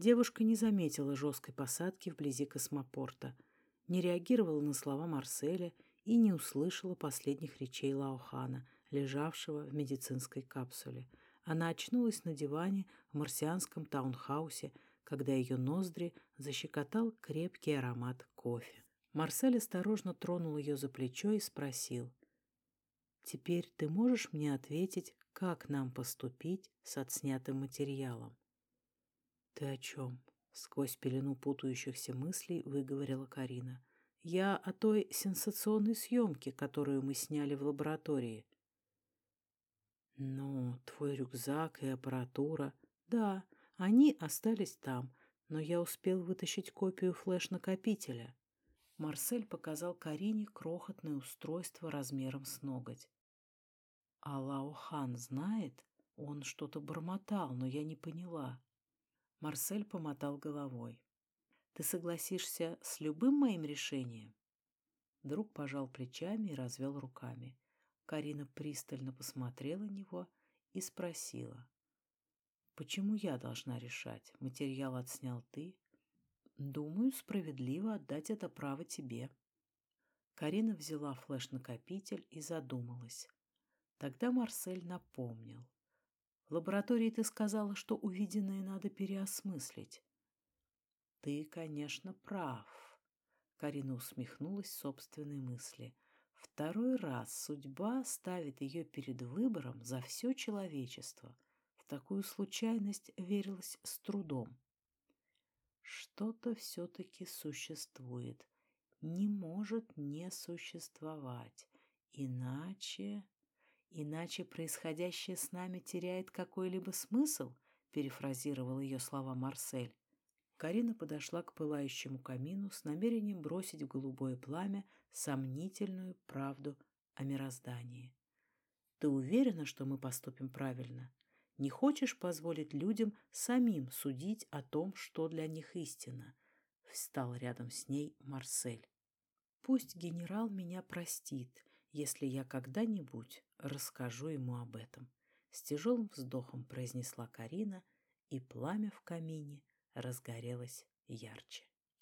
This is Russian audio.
Девушка не заметила жесткой посадки вблизи космопорта, не реагировала на слова Марселя и не услышала последних речей Лаохана, лежавшего в медицинской капсуле. Она очнулась на диване в марсианском таунхаусе, когда ее ноздри защекотал крепкий аромат кофе. Марсель осторожно тронул ее за плечо и спросил. «Теперь ты можешь мне ответить, как нам поступить с отснятым материалом?» «Ты о чем?» — сквозь пелену путающихся мыслей выговорила Карина. «Я о той сенсационной съемке, которую мы сняли в лаборатории». «Ну, твой рюкзак и аппаратура...» «Да, они остались там, но я успел вытащить копию флеш-накопителя». Марсель показал Карине крохотное устройство размером с ноготь. «А Лаохан знает?» Он что-то бормотал, но я не поняла. Марсель помотал головой. «Ты согласишься с любым моим решением?» Друг пожал плечами и развел руками. Карина пристально посмотрела на него и спросила. «Почему я должна решать? Материал отснял ты?» «Думаю, справедливо отдать это право тебе». Карина взяла флеш-накопитель и задумалась. Тогда Марсель напомнил. Лаборатории ты сказала, что увиденное надо переосмыслить. Ты, конечно, прав. Карина усмехнулась собственной мысли. Второй раз судьба ставит ее перед выбором за все человечество. В такую случайность верилось с трудом. Что-то все-таки существует. Не может не существовать. Иначе... «Иначе происходящее с нами теряет какой-либо смысл», — перефразировал ее слова Марсель. Карина подошла к пылающему камину с намерением бросить в голубое пламя сомнительную правду о мироздании. «Ты уверена, что мы поступим правильно? Не хочешь позволить людям самим судить о том, что для них истина?» Встал рядом с ней Марсель. «Пусть генерал меня простит», если я когда-нибудь расскажу ему об этом. С тяжелым вздохом произнесла Карина, и пламя в камине разгорелось ярче.